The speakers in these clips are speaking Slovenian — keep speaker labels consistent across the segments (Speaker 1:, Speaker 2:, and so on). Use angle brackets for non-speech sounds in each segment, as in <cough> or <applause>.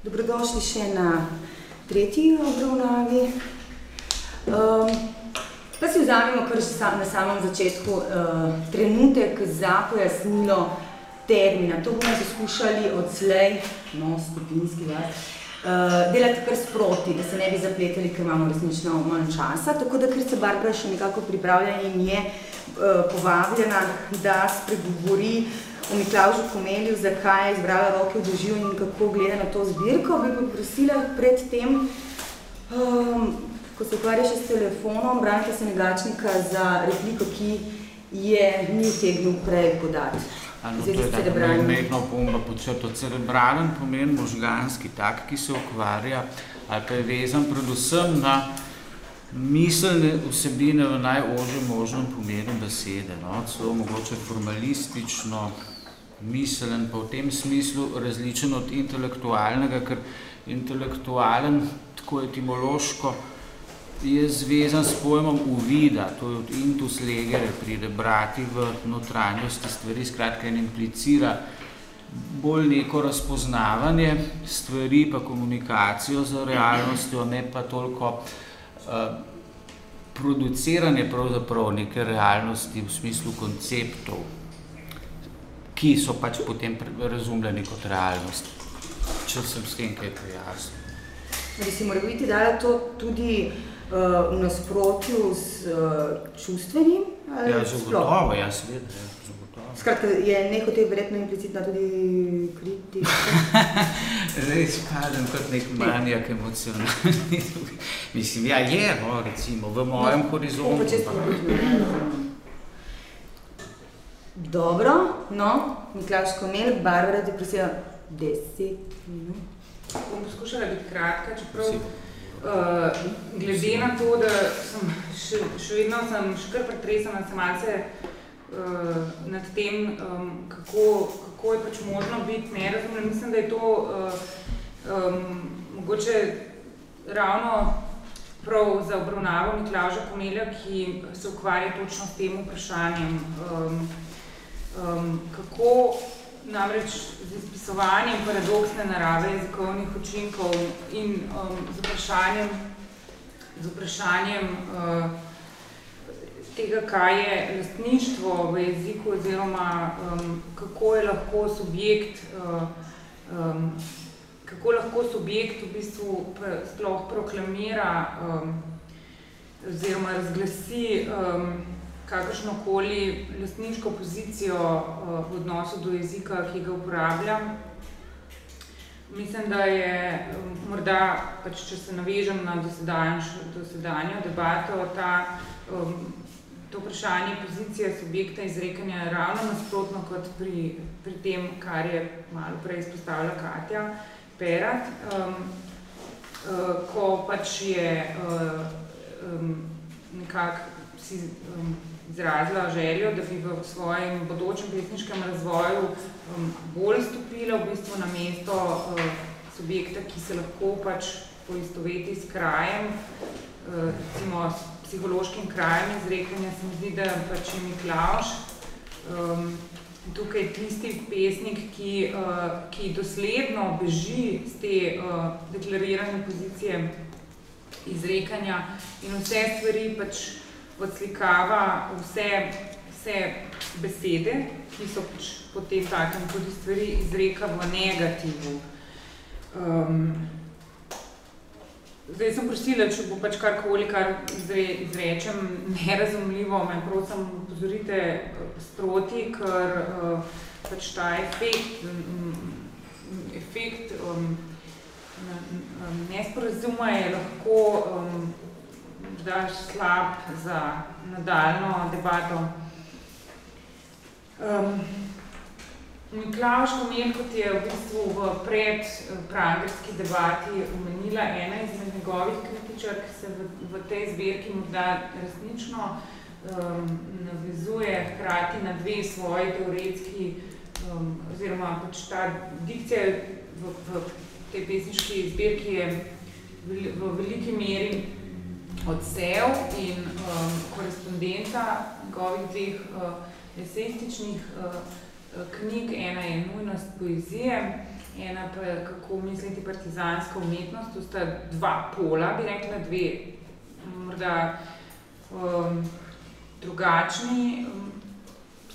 Speaker 1: Dobrodošli še na tretji obravnavi. Um, pa si vzamemo kar na samem začetku uh, trenutek za pojasnilo termina. To bomo poskušali odslej, no, skupinski vas, uh, delati kar sproti, da se ne bi zapletali, ker imamo resnično manj časa. Tako da, ker se Barbara še nekako pripravlja in je uh, povabljena, da spregovori o Miklaužu Komelju, zakaj je izbrala roke v doživ in kako gleda na to zbirko, bi poprosila pred tem, um, ko se ukvarja še s telefonom, Branka Senegačnika za repliko, ki je ni utegnil prej podati.
Speaker 2: Ali to je tako mehno pomba pod črto. Cerebralen pomen možganski, tak, ki se ukvarja, ali pa je vezan predvsem na miselne vsebine v najožjem možnem pomenu besede, no, celo mogoče formalistično, miselen, pa v tem smislu različen od intelektualnega, ker intelektualen, tako etimološko, je zvezan s pojmom uvida, to je od intus legere, pride brati v notranjosti stvari, skratka in implicira bolj neko razpoznavanje stvari, pa komunikacijo z realnostjo, ne pa toliko uh, produciranje pravzaprav neke realnosti v smislu konceptov, ki so pač potem razumljeni kot realnost. Če sem s tem kaj pojasnil.
Speaker 1: Ali si mora biti dala to tudi uh, v nasprotju s uh, čustvenim?
Speaker 2: Ja, zagotovo, ja, seveda. Ja.
Speaker 1: Skratka, je nehote verjetno implicitna tudi kritika? <laughs>
Speaker 2: Zdaj spadam kot nek manjak emocionalni. <laughs> Mislim, ja, je, no, recimo, v mojem no, horizontu.
Speaker 1: Dobro, no, Miklaš Komel, Barbara, ti prosila deset minut.
Speaker 3: Bom poskušala biti kratka, čeprav uh, glede na to, da sem še, še vedno sem še kar pretresena, sem malce uh, nad tem, um, kako, kako je pač možno biti nerazumljen. Mislim, da je to uh, um, mogoče ravno prav za obravnavo Miklauža Komelja, ki se ukvarja točno s tem vprašanjem. Um, um, kako namreč z izpisovanjem paradoksne narave jezikovnih učinkov in um, z vprašanjem, z vprašanjem uh, tega, kaj je lastništvo v jeziku oziroma um, kako je lahko subjekt uh, um, kako lahko subjekt v bistvu sploh proklamira um, oziroma razglasi um, kakršnokoli lastniško pozicijo uh, v odnosu do jezika, ki ga uporabljam. Mislim, da je um, morda, pač, če se navežem na dosedanjo debato, ta, um, to vprašanje pozicije subjekta izrekanja ravno nasprotno kot pri, pri tem, kar je malo prej izpostavila Katja Perat, um, uh, ko pač je uh, um, nekako si um, izrazila željo, da bi v svojem bodočem pesniškem razvoju um, bolj stopila v bistvu na mesto uh, subjekta, ki se lahko pač poistoveti s krajem, uh, recimo s psihološkim krajem izrekanja, se mi zdi, da pač je Miklauš um, tukaj tisti pesnik, ki, uh, ki dosledno beži z te uh, deklarirane pozicije izrekanja in vse stvari pač odslikava vse, vse besede, ki so pač potem takem tudi stvari izreka v negativu. Um, zdaj sem prosila, če bo pač karkoli, kar izre, izrečem nerazumljivo, me prosim upozorite sproti, ker uh, pač ta efekt, um, efekt um, nesporazuma je lahko um, daš slab za nadaljno debato. Um, Miklauš Komel, kot je v bistvu v pred pragerski debati omenila ena izmed njegovih kritičark, se v, v tej zbirki morda resnično um, navezuje hkrati na dve svoji teoretski, um, oziroma pač ta dikcija v, v tej pesniški zbirki je v, v veliki meri odsev in um, korespondenca njegovih dveh uh, eseističnih uh, knjig. Ena je Nujnost poezije ena pa je kako misliti partizanska umetnost. To sta dva pola, bi rekla, dve morda um, drugačni, um,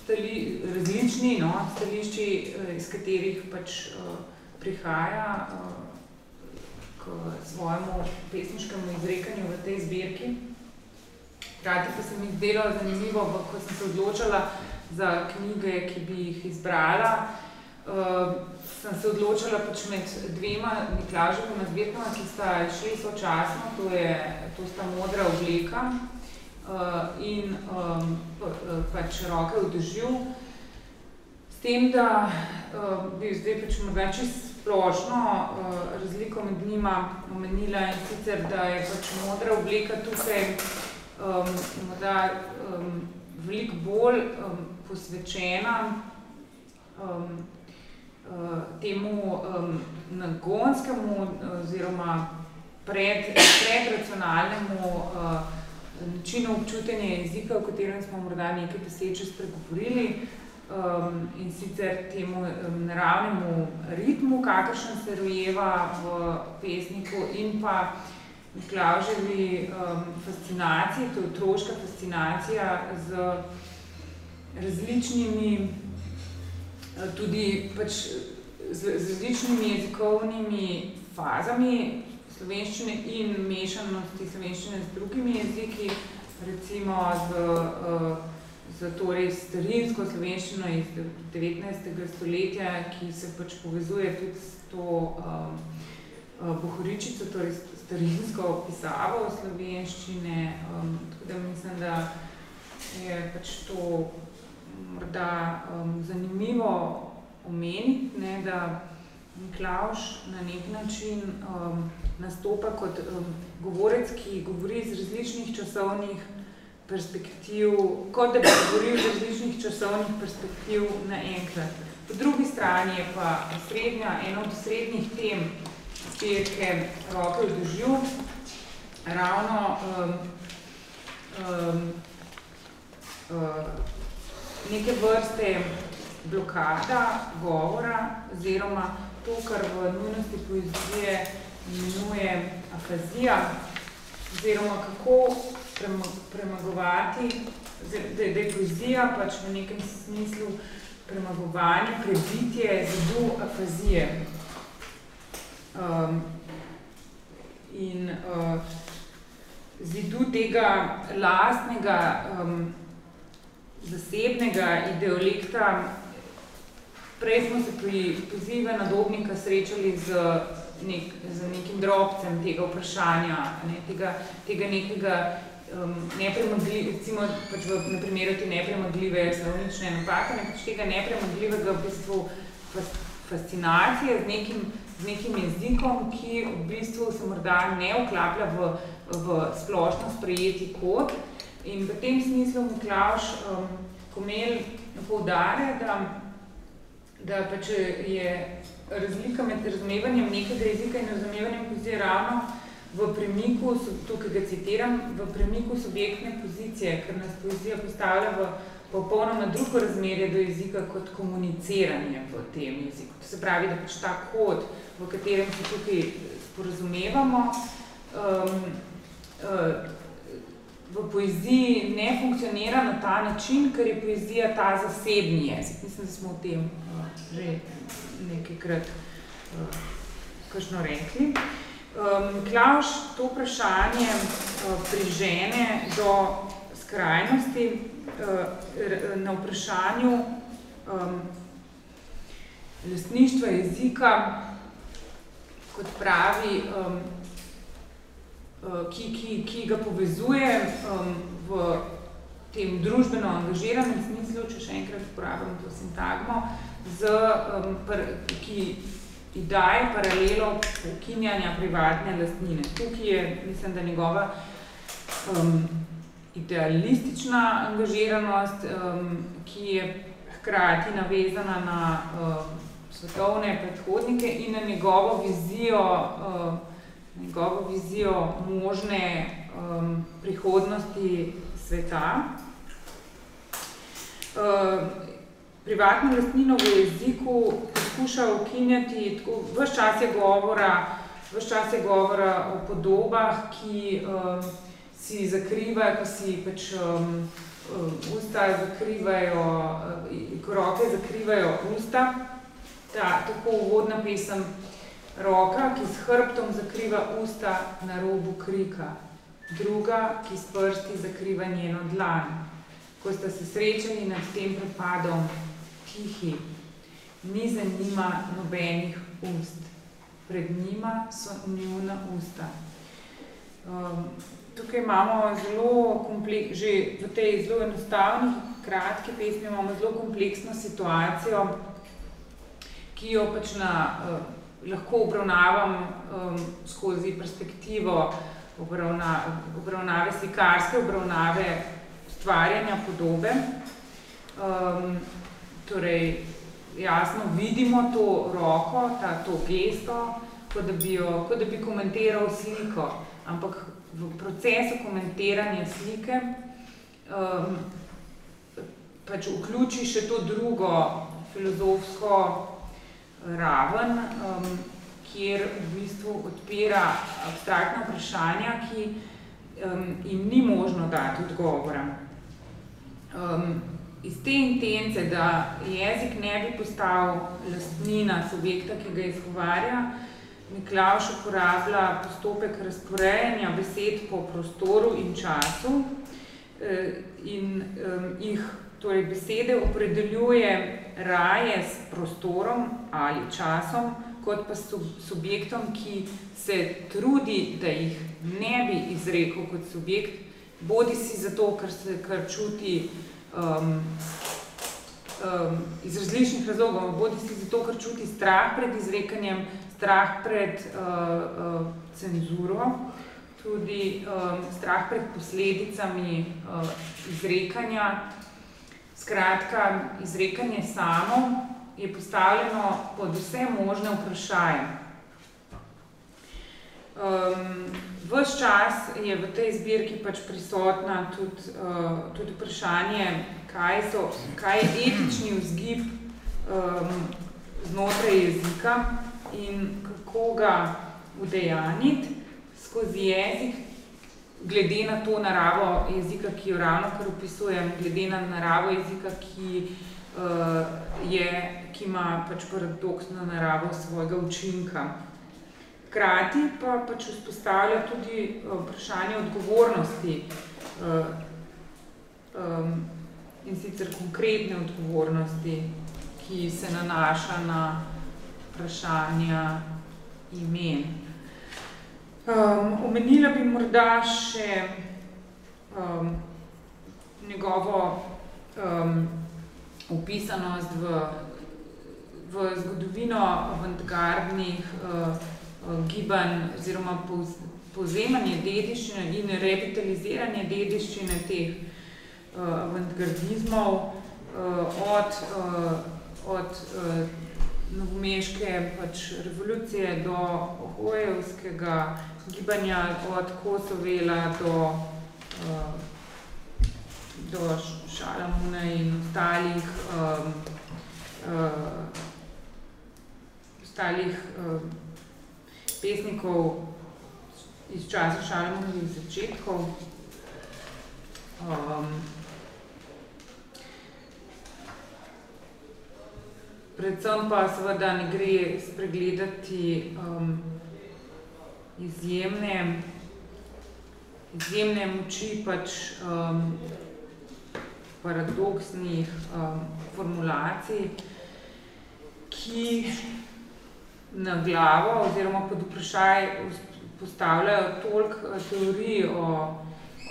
Speaker 3: stali, različni no, stališči, uh, iz katerih pač uh, prihaja uh, k svojemu pesniškemu izrekanju v tej zbirki. Hkrati pa se mi zdelo zanimivo, ko sem se odločala za knjige, ki bi jih izbrala, uh, sem se odločila pač med dvema Miklaževima zbirkama, ki sta šli sočasno, to, je, to sta modra obleka uh, in um, pač roke v dežju. S tem, da uh, bi zdaj pač morda čisto splošno uh, razliko med njima omenila in sicer, da je pač modra obleka tukaj um, morda um, veliko bolj um, posvečena um, uh, temu um, nagonskemu oziroma pred, predracionalnemu uh, načinu občutenja jezika, o katerem smo morda nekaj besed spregovorili, um, in sicer temu um, naravnemu ritmu, kakršen se rojeva v pesniku in pa Miklavževi um, fascinaciji, to je otroška fascinacija z različnimi tudi pač z, z različnimi jezikovnimi fazami slovenščine in mešannosti slovenščine z drugimi jeziki, recimo z, z torej starinsko slovenščino iz 19. stoletja, ki se pač povezuje tudi s to um, bohoričico, torej starinsko pisavo slovenščine, um, tako da mislim, da je pač to morda um, zanimivo omeniti, ne, da Miklavž na nek način um, nastopa kot um, govorec, ki govori iz različnih časovnih perspektiv, kot da bi govoril iz različnih časovnih perspektiv naenkrat. Po drugi strani je pa srednja, ena od srednjih tem zbirke Roke v dožju, ravno um, um, uh, neke vrste blokada govora oziroma to, kar v nujnosti poezije imenuje afazija, oziroma kako premagovati, da je poezija pač v nekem smislu premagovanje, prebitje zidu afazije. Um, in uh, zidu tega lastnega um, zasebnega ideolekta. Prej smo se pri pozive nadobnika srečali z, nek, z nekim drobcem tega vprašanja, ne, tega, tega nekega um, nepremagljive, recimo pač v, na primeru te nepremagljive slovnične napake, ne, pač tega nepremagljivega v bistvu fascinacije z nekim, z nekim jezikom, ki v bistvu se morda ne vklaplja v, v splošno sprejeti kot, In v tem smislu Miklavž um, Komel poudarja, da, da pač je razlika med razumevanjem nekega jezika in razumevanjem poezije ravno v premiku, tukaj ga citiram, v premiku subjektne pozicije, ker nas poezija postavlja v popolnoma drugo razmerje do jezika kot komuniciranje v tem jeziku. To se pravi, da pač ta kod, v katerem se tukaj sporazumevamo, um, uh, v poeziji ne funkcionira na ta način, ker je poezija ta zasebni jezik. Mislim, da smo o tem uh, že nekajkrat uh, kakšno rekli. Um, Klavš to vprašanje uh, prižene do skrajnosti uh, na vprašanju um, lastništva jezika, kot pravi, um, Eh, ki, ki, ki ga povezuje um, v tem družbeno angažiranem smislu, če še enkrat uporabim to sintagmo, z, um, pr, ki daje paralelo ukinjanja privatne lastnine. Tukaj je, mislim, da njegova um, idealistična angažiranost, um, ki je hkrati navezana na um, svetovne predhodnike in na njegovo vizijo um, njegovo vizijo možne um, prihodnosti sveta. Uh, privatno lastnino v jeziku poskuša ukinjati, vse čas je govora, vse čas je govora o podobah, ki um, si zakrivajo, ko si pač um, usta zakrivajo, ko roke zakrivajo usta. Ta tako uvodna pesem roka, ki s hrbtom zakriva usta na robu krika, druga, ki s prsti zakriva njeno dlan. Ko sta se srečali nad tem prepadom, tihi, ni za njima nobenih ust, pred njima so njuna usta. Um, tukaj imamo zelo kompleks, že v tej zelo enostavni, kratki pesmi imamo zelo kompleksno situacijo, ki jo pač na, uh, lahko obravnavam um, skozi perspektivo obravna, obravnave, slikarske obravnave stvarjanja podobe. Um, torej, jasno vidimo to roko, ta, to gesto, kot da, bi jo, kot da bi komentiral sliko, ampak v procesu komentiranja slike um, pač vključi še to drugo filozofsko raven, um, kjer v bistvu odpira abstraktna vprašanja, ki um, jim ni možno dati odgovora. Um, iz te intence, da jezik ne bi postal lastnina subjekta, ki ga izgovarja, Miklavš uporablja postopek razporejanja besed po prostoru in času eh, in jih, torej besede opredeljuje raje s prostorom ali časom, kot pa subjektom, ki se trudi, da jih ne bi izrekel kot subjekt, bodi si zato, ker se kar čuti um, um, iz različnih razlogov, bodi si zato, ker čuti strah pred izrekanjem, strah pred uh, uh, cenzuro, tudi um, strah pred posledicami uh, izrekanja. Skratka, izrekanje samo je postavljeno pod vse možne vprašaje. Um, ves čas je v tej zbirki pač prisotna tudi, uh, tudi vprašanje, kaj, so, kaj je etični vzgib um, znotraj jezika in kako ga udejaniti skozi jezik, glede na to naravo jezika, ki jo ravno kar opisujem, glede na naravo jezika, ki, uh, je, ki ima pač paradoksno naravo svojega učinka. Hkrati pa pač vzpostavlja tudi eh, vprašanje odgovornosti um, in sicer konkretne odgovornosti, ki se nanaša na vprašanja imen. Um, omenila bi morda še um, njegovo um, upisanost v, v zgodovino avantgardnih uh, gibanj oziroma povzemanje dediščine in revitaliziranje dediščine teh uh, avantgardizmov uh, od, uh, od uh, novomeške pač, revolucije do ohojevskega gibanja, od Kosovela do, uh, do Šalamuna in ostalih um, uh, ostalih uh, pesnikov iz časa Šalmonovih začetkov. Um, predvsem pa seveda ne gre spregledati um, izjemne, izjemne moči pač um, paradoksnih um, formulacij, ki na glavo oziroma pod vprašaj postavljajo toliko eh, teorij o,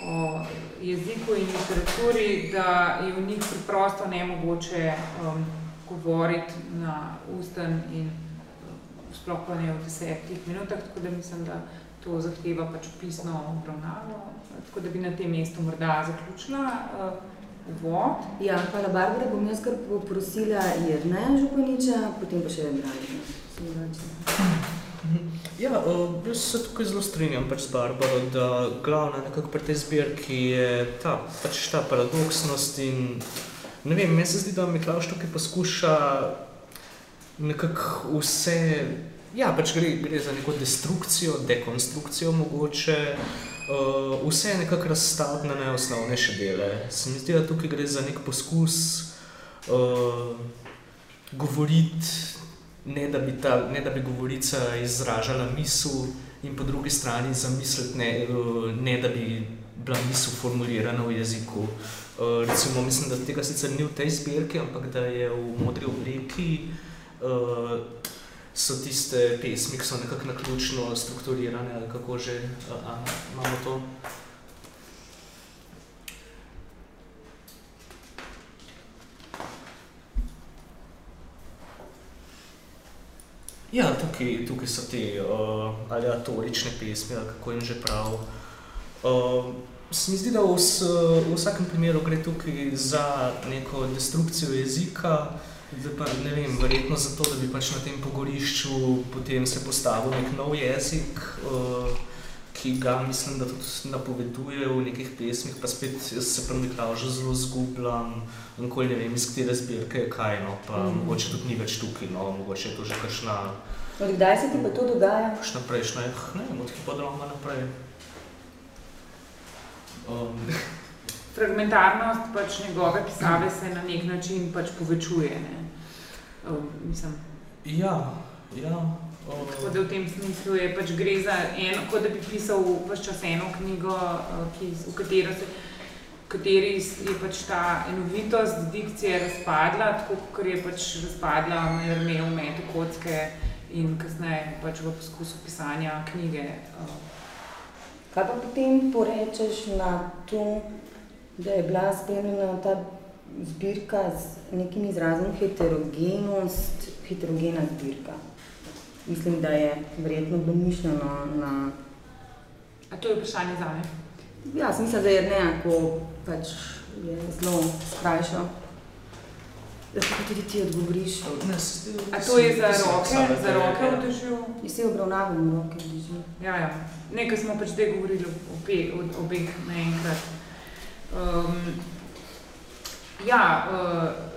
Speaker 3: o jeziku in literaturi, da je v njih preprosto nemogoče um, govoriti na usten in sploh pa ne v desetih minutah, tako da mislim, da to zahteva pač pisno obravnavo, tako da bi na tem mestu morda zaključila. Uh, Uvod.
Speaker 1: Ja, hvala Barbara, bom jaz kar poprosila Jerneja Županiča, potem pa še Braniča.
Speaker 4: Ja, v bistvu se tukaj zelo strinjam pač z Barbaro, da glavna nekako pri tej zbirki je ta, pač ta paradoksnost in ne vem, meni se zdi, da Miklavš tukaj poskuša nekako vse, ja, pač gre, gre za neko destrukcijo, dekonstrukcijo mogoče, uh, vse je nekako razstavljeno na najosnovnejše dele. Se mi zdi, da tukaj gre za nek poskus uh, govoriti, ne da, bi ta, ne da bi govorica izražala misel in po drugi strani zamisliti, ne, uh, ne da bi bila misel formulirana v jeziku. Uh, recimo, mislim, da tega sicer ni v tej zbirki, ampak da je v modri obliki uh, so tiste pesmi, ki so nekako naključno strukturirane ali kako že a, imamo to. Ja, tukaj, tukaj so te uh, aleatorične pesmi, ali kako jim že prav. Uh, se mi zdi, da v, v vsakem primeru gre tukaj za neko destrukcijo jezika, da pa ne vem, verjetno zato, da bi pač na tem pogorišču potem se postavil nek nov jezik, uh, ki ga mislim, da tudi napoveduje v nekih pesmih, pa spet se pri Miklaužu zelo zgubljam, nikoli ne vem, iz katere zbirke je kaj, no, pa mm. mogoče tudi ni več tukaj, no, mogoče je to že kakšna...
Speaker 1: Od kdaj se ti pa to dogaja?
Speaker 4: Kakšna prejšnja, ne vem, od hipodroma naprej.
Speaker 3: Um. Fragmentarnost pač njegove pisave se na nek način pač povečuje. Ne? Um, mislim.
Speaker 4: Ja, ja.
Speaker 3: Tako da v tem smislu je pač gre za eno, kot da bi pisal vse čas eno knjigo, uh, ki, v katero se v kateri je pač ta enovitost dikcije razpadla, tako kot je pač razpadla Merme v metu kocke in kasneje pač v poskusu pisanja knjige. Uh.
Speaker 1: Kaj pa potem porečeš na to, da je bila spremljena ta zbirka z nekim izrazom heterogenost, heterogena zbirka? Mislim, da je verjetno bilo mišljeno na...
Speaker 3: A to je vprašanje za me?
Speaker 1: Ja, mislim, da je ne, ko pač je zelo skrajšal. Da se tudi ti odgovoriš.
Speaker 3: A to je za roke, za roke v državi?
Speaker 1: Jaz se obravnavam roke v državi.
Speaker 3: Ja, ja. Nekaj smo pač zdaj govorili obe, od obeh naenkrat. Um, ja, uh,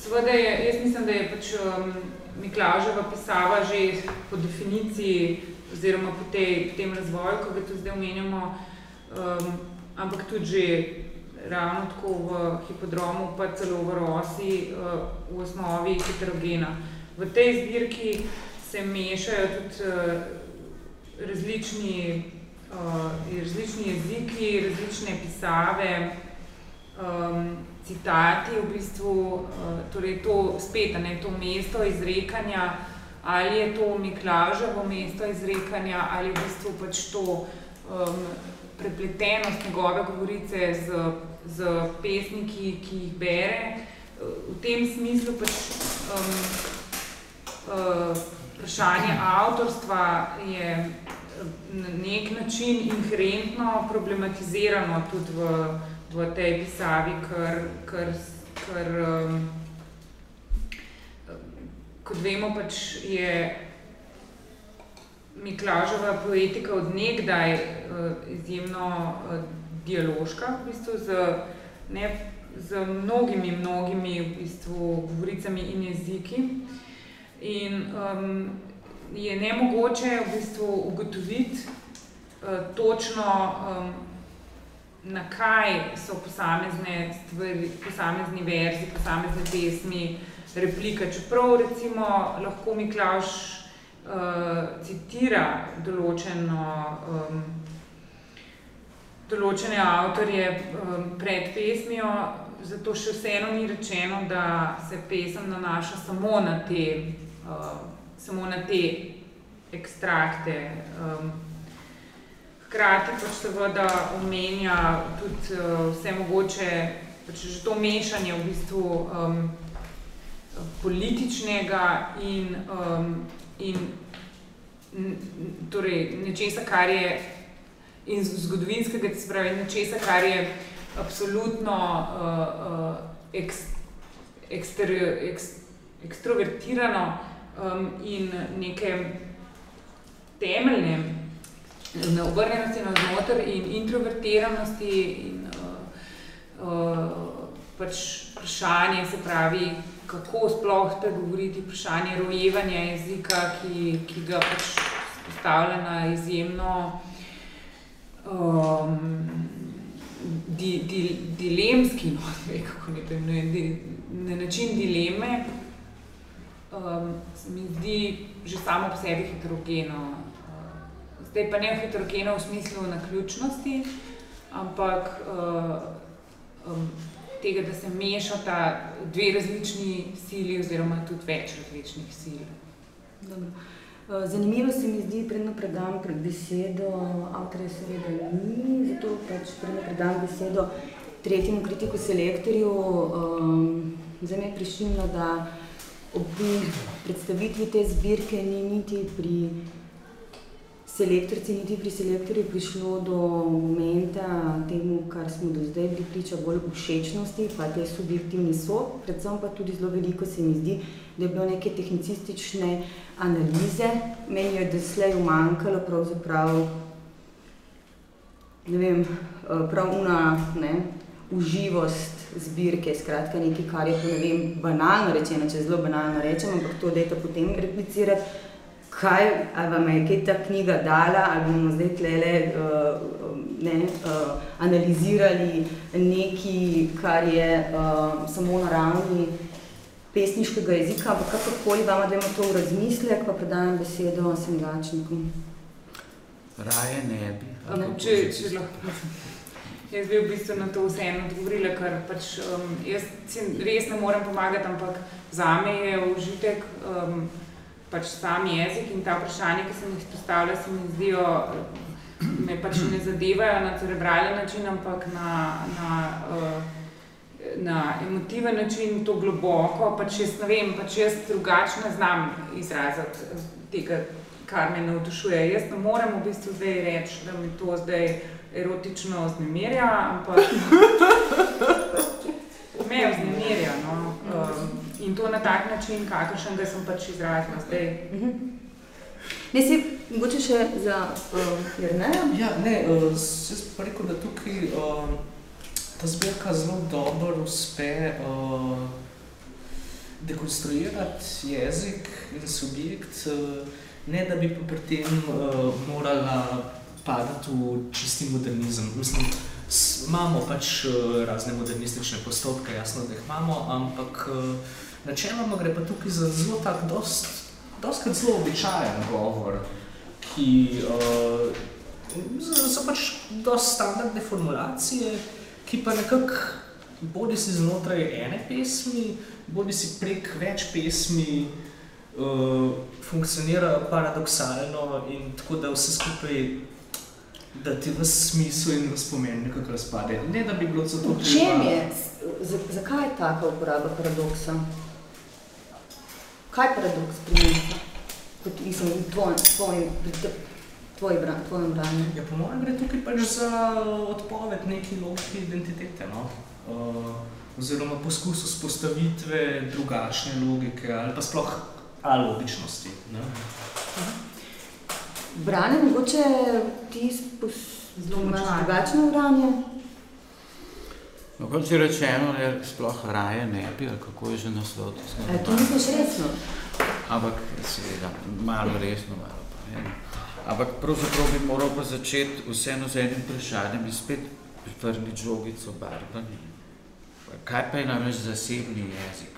Speaker 3: seveda je, jaz mislim, da je pač um, Miklauževa pisava že po definiciji oziroma po, tej, po tem razvoju, ko ga tu zdaj omenjamo, um, ampak tudi že ravno tako v hipodromu, pa celo v Rosi, uh, v osnovi heterogena. V tej zbirki se mešajo tudi uh, različni, uh, različni jeziki, različne pisave, um, citati, v bistvu, uh, torej to spet, ne, to mesto izrekanja, ali je to Miklauževo mesto izrekanja, ali v bistvu pač to um, prepletenost njegove govorice z z pesniki, ki jih bere. V tem smislu pač um, uh, vprašanje avtorstva je na nek način inherentno problematizirano tudi v, v tej pisavi, ker, ker, ker um, kot vemo, pač je Miklauževa poetika od nekdaj uh, izjemno uh, dialoška, v bistvu z, ne, z mnogimi, mnogimi v bistvu, govoricami in jeziki. In um, je nemogoče v bistvu ugotoviti uh, točno, um, na kaj so posamezne stvari, posamezni verzi, posamezne pesmi, replika. Čeprav recimo lahko Miklauš uh, citira določeno um, določene avtorje um, pred pesmijo, zato še vseeno ni rečeno, da se pesem nanaša samo na te, uh, samo na te ekstrakte. Um, hkrati pač seveda omenja tudi uh, vse mogoče, pač že to mešanje v bistvu um, političnega in, um, in torej nečesa, kar je in zgodovinskega, se pravi, nečesa, kar je absolutno uh, uh, eks, ekster, eks, ekstrovertirano um, in neke temeljne obrnjenosti na znotraj in introvertiranosti in uh, uh, pač vprašanje, se pravi, kako sploh spregovoriti, vprašanje rojevanja jezika, ki, ki ga pač postavlja na izjemno um, di, di, dilemski, no, <laughs> ne, kako ne pojmenujem, di, na način dileme, um, se mi zdi že samo po sebi heterogeno. Zdaj pa ne heterogeno v smislu naključnosti, ampak uh, um, tega, da se mešata dve različni sili oziroma tudi več različnih sil.
Speaker 1: Dobro. Zanimivo se mi zdi, predno predam pred besedo, avtorja seveda ni, zato pač predno predam besedo tretjemu kritiku selektorju. Um, zdaj me je prišljeno, da ob predstavitvi te zbirke ni niti pri selektorci, niti pri selektorju prišlo do momenta temu, kar smo do zdaj bili priča bolj všečnosti, pa te subjektivni so, predvsem pa tudi zelo veliko se mi zdi, da je bilo neke tehnicistične analize. Meni je doslej umanjkalo pravzaprav, ne vem, prav una, ne, uživost zbirke, skratka nekaj, kar je, ne vem, banalno rečeno, če zelo banalno rečem, ampak to dajte potem replicirati, kaj, ali vam je kaj ta knjiga dala, ali bomo zdaj tlele uh, ne, uh, analizirali nekaj, kar je uh, samo na ravni pesniškega jezika, ampak kakorkoli vama dajmo to v razmislek, pa predajam besedo Sengačniku.
Speaker 2: Raje ne bi.
Speaker 3: Um, če, če lahko. Jaz bi v bistvu na to vseeno odgovorila, ker pač, um, jaz res ne morem pomagati, ampak zame je užitek um, pač sam jezik in ta vprašanja, ki sem jih postavila, se mi zdijo, me pač ne zadevajo na cerebralen način, ampak na, na, uh, na emotiven način, to globoko, pač jaz ne vem, pač jaz drugače ne znam izraziti tega, kar me navdušuje. Jaz ne morem v bistvu zdaj reči, da mi to zdaj erotično vznemirja, ampak <laughs> me vznemirja. No. Um, in to na tak način, kakršen ga sem pač izrazila zdaj.
Speaker 1: Ne si, mogoče še za uh, Jerneja?
Speaker 4: Ja, ne, uh, jaz pa rekel, da tukaj uh, ta zbirka zelo dobro uspe uh, dekonstruirati jezik in subjekt, uh, ne da bi pa pri tem uh, morala padati v čisti modernizem. Mislim, imamo pač razne modernistične postopke, jasno, da jih imamo, ampak načeloma gre pa tukaj za zelo tak, dost, dostkrat zelo običajen govor, ki uh, so pač dost standardne formulacije, ki pa nekako bodi si znotraj ene pesmi, bodi si prek več pesmi uh, funkcionirajo paradoksalno in tako da vse skupaj da ti v smislu in v spomen nekako razpade. Ne, da bi bilo za to.
Speaker 1: V čem je? Zakaj je taka uporaba paradoksa? Kaj paradoks prinesla? Kot mislim, v tvojem, tvoj bran, tvojem branju.
Speaker 4: Ja, po mojem gre tukaj pač za odpoved neki logike identitete, no? Uh, oziroma poskus vzpostavitve drugačne logike ali pa sploh alogičnosti. Ne?
Speaker 1: Brane, mogoče ti zelo imaš drugačno branje?
Speaker 2: No, kot si rečeno, ne, sploh raje ne bi, ali kako je že naslov.
Speaker 1: E, to misliš resno?
Speaker 2: Ampak, seveda, malo resno, malo pa ne. Ampak pravzaprav bi moral pa začeti vseeno z enim vprašanjem in spet privrniti žogico barvani. Kaj pa je namreč zasebni jezik?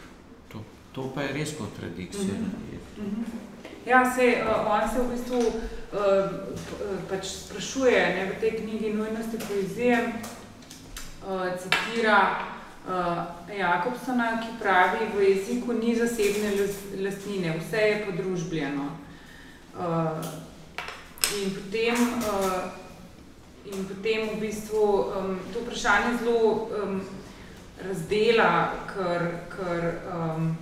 Speaker 2: To, to pa je res kontradikcija. Mm -hmm.
Speaker 3: Ja, se, uh, on se v bistvu uh, pač sprašuje ne, v tej knjigi Nujnosti poezije, uh, citira uh, Jakobsona, ki pravi, v jeziku ni zasebne lastnine, vse je podružbljeno. Uh, in, potem, uh, in potem v bistvu um, to vprašanje zelo um, razdela, ker, ker um,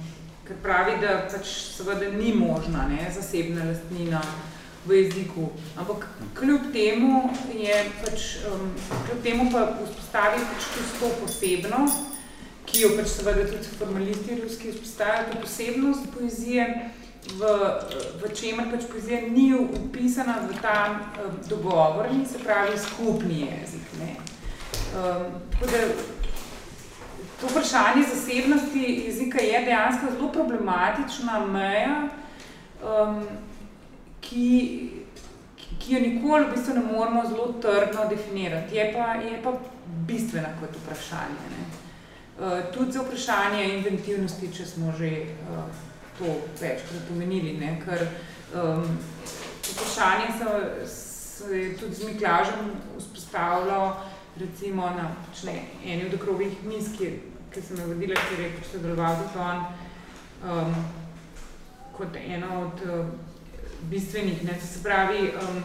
Speaker 3: ker pravi, da pač seveda ni možna ne, zasebna lastnina v jeziku. Ampak kljub temu je pač, um, kljub temu pa vzpostavi pač to posebnost, ki jo pač seveda tudi formalisti ruski vzpostavijo, to posebnost poezije, v, v čemer pač poezija ni upisana v ta um, dogovorni, se pravi skupni jezik. Ne. Um, tako da to vprašanje zasebnosti jezika je dejansko zelo problematična meja, um, ki, ki jo nikoli v bistvu ne moramo zelo trdno definirati. Je pa, je pa bistvena kot vprašanje. Ne. Uh, tudi za vprašanje inventivnosti, če smo že uh, to večkrat omenili, ne, ker um, vprašanje se, se je tudi z Miklažem vzpostavljalo recimo na pač ne, eni od okroglih mis, ki, ki sem jo vodila, ki je rekel, sodeloval tudi on, um, kot ena od uh, bistvenih. Ne, se pravi, um,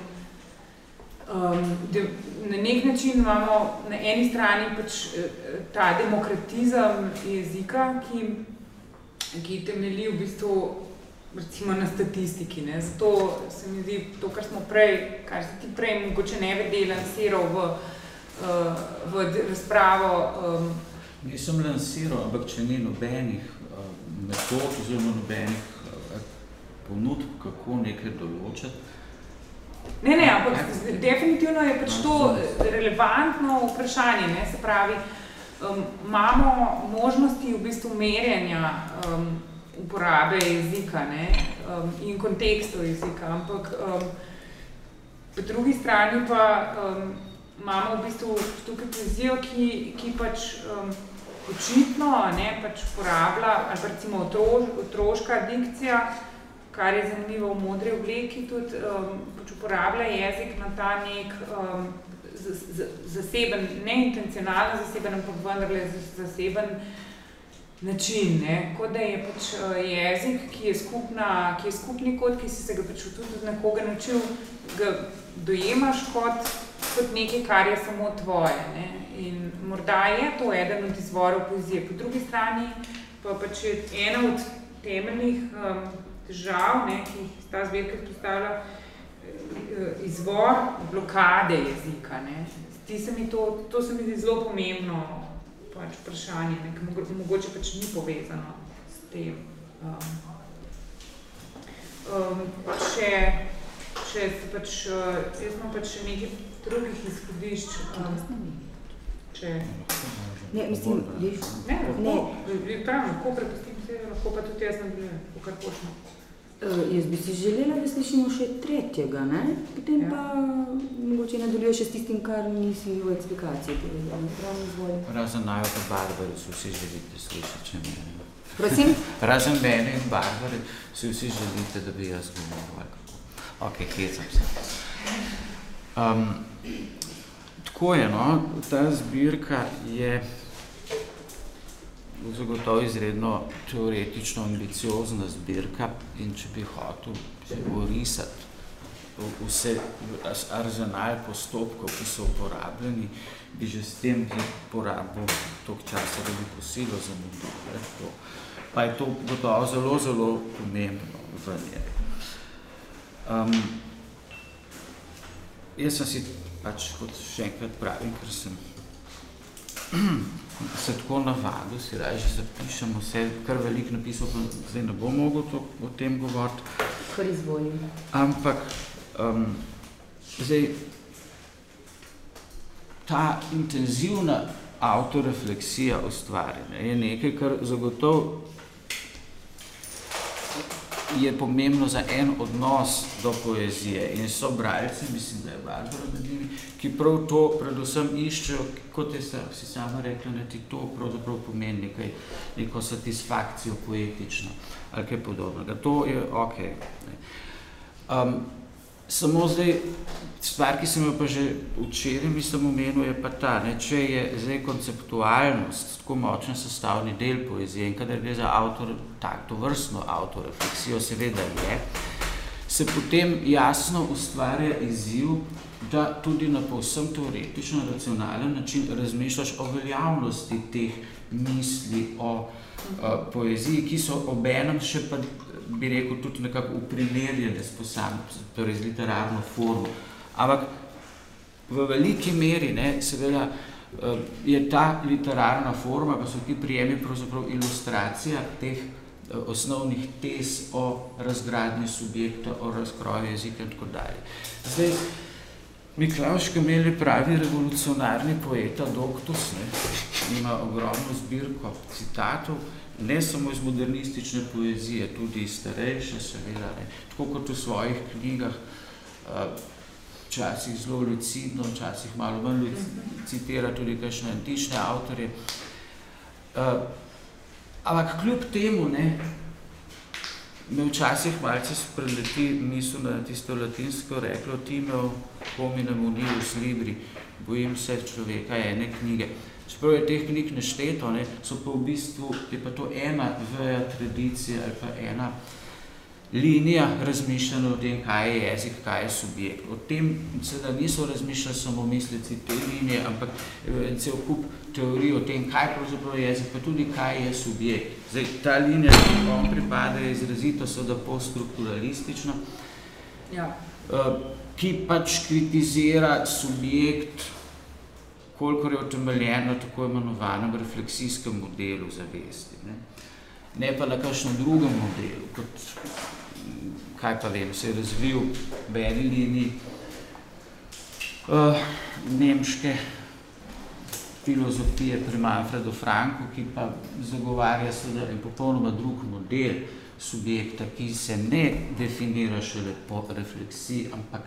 Speaker 3: um, de, na nek način imamo na eni strani pač uh, ta demokratizem jezika, ki, ki temelji v bistvu recimo na statistiki. Ne. Zato se mi zdi to, kar smo prej, kar se ti prej mogoče ne vedeli, lansiral v, uh, v razpravo. Um,
Speaker 2: Nisem lansiral, ampak če ni nobenih uh, metod oziroma nobenih ponudb, kako nekaj določati.
Speaker 3: Ne, ne, ampak definitivno je pač to relevantno vprašanje. Ne. Se pravi, um, imamo možnosti v bistvu merjenja um, uporabe jezika ne, um, in kontekstov jezika, ampak um, po drugi strani pa um, imamo v bistvu tukaj poezijo, ki, ki pač um, očitno ne, pač uporablja, ali pa recimo otrož, otroška dikcija, kar je zanimivo v modri obleki, tudi um, pač uporablja jezik na ta nek um, zaseben, ne intencionalno zaseben, ampak vendarle zaseben način, ne? kot da je pač eh, jezik, ki je, skupna, ki je skupni kod, ki si se ga pač tudi od nekoga naučil, ga dojemaš kot, kot nekaj, kar je samo tvoje. Ne? In morda je to eden od izvorov poezije. Po drugi strani pa pač je ena od temeljnih um, težav, ne, ki jih ta zbirka izpostavlja, eh, izvor blokade jezika. Ne. Se mi to, to se mi zdi zelo pomembno pač vprašanje, ki mogoče pač ni povezano s tem. Um, um, če, če se pač, uh, jaz imam pač še nekaj drugih izhodišč. Um, če...
Speaker 1: Ne, mislim, viš?
Speaker 3: Ne, ne. pravim, lahko prepustim se, lahko pa tudi jaz nadaljujem, kar počnem.
Speaker 1: Uh, jaz bi si želela, da slišimo še tretjega, ne? potem ja. pa mogoče nadaljuješ s tistim, kar nisi v eksplikaciji.
Speaker 2: Razen najo pa Barbari, so vsi želite slišati, če mene.
Speaker 1: Prosim? <laughs>
Speaker 2: Razen mene in Barbari, so vsi želite, da bi jaz govoril. Ok, hecam se. Um, tako je, no, ta zbirka je zagotovo izredno teoretično ambiciozna zbirka in če bi hotel orisati vse arzenal postopkov, ki so uporabljeni, bi že s tem porabil toliko časa, da bi posilo zamudil. Pa je to gotovo zelo, zelo pomembno v njej. Um, jaz sem si pač, kot še enkrat pravim, ker sem se tako navadil, si raje že zapišem vse, kar veliko napisal, pa zdaj ne bom mogel to, o tem govoriti.
Speaker 1: Kar izvolim.
Speaker 2: Ampak, um, zdaj, ta intenzivna autorefleksija ustvarjanja je nekaj, kar zagotovo je pomembno za en odnos do poezije in so bralci, mislim, da je Barbara med njimi, ki prav to predvsem iščejo, kot je si sama rekla, da ti to pravzaprav pomeni nekaj, neko satisfakcijo poetično ali kaj podobnega. To je ok. Um, samo zdaj, stvar, ki sem jo pa že včeraj mislim omenil, je pa ta, ne, če je zdaj konceptualnost tako močen sestavni del poezije in kadar gre za avtor, tak, to vrstno autorefleksijo, seveda je, se potem jasno ustvarja izziv, da tudi na povsem teoretično, racionalen način razmišljaš o veljavnosti teh misli, o uh, poeziji, ki so obenem še pa bi rekel, tudi nekako uprimerjene s posamezno, torej z literarno formo. Ampak v veliki meri, ne, seveda, eh, je ta literarna forma, pa so ti prijemi pravzaprav ilustracija teh eh, osnovnih tez o razgradnji subjekta, o razkroju jezika in tako dalje. Zdaj, Miklauš Kamel je pravi revolucionarni poeta, doktus, ne, ima ogromno zbirko citatov, ne samo iz modernistične poezije, tudi iz starejše, seveda, ne. tako kot v svojih knjigah, včasih zelo lucidno, včasih malo manj citira tudi kakšne antične avtorje. Ampak kljub temu, ne, me včasih malce spreleti misel na tisto latinsko reklo timeo hominem unius libri, bojim se človeka ene knjige. Čeprav je teh knjig nešteto, ne, so pa v bistvu, je pa to ena veja tradicije ali pa ena linija razmišljanja o tem, kaj je jezik, kaj je subjekt. O tem seveda niso razmišljali samo mislici te linije, ampak cel kup teorij o tem, kaj pravzaprav je jezik, pa tudi kaj je subjekt. Zdaj, ta linija, ki on pripada, je izrazito seveda poststrukturalistična,
Speaker 3: ja.
Speaker 2: ki pač kritizira subjekt, kolikor je utemeljen na tako imenovanem refleksijskem modelu zavesti. Ne. ne pa na kakšnem drugem modelu, kot kaj pa vem, se je razvil v eni liniji uh, nemške filozofije pri Manfredu Franku, ki pa zagovarja seveda en popolnoma drug model subjekta, ki se ne definira šele po refleksiji, ampak